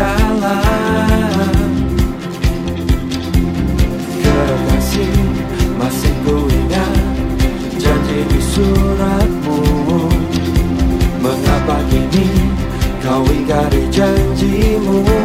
jalan Kekasih masih ku ingat Janji di suratmu. Mengapa kini kau ingkari janjimu?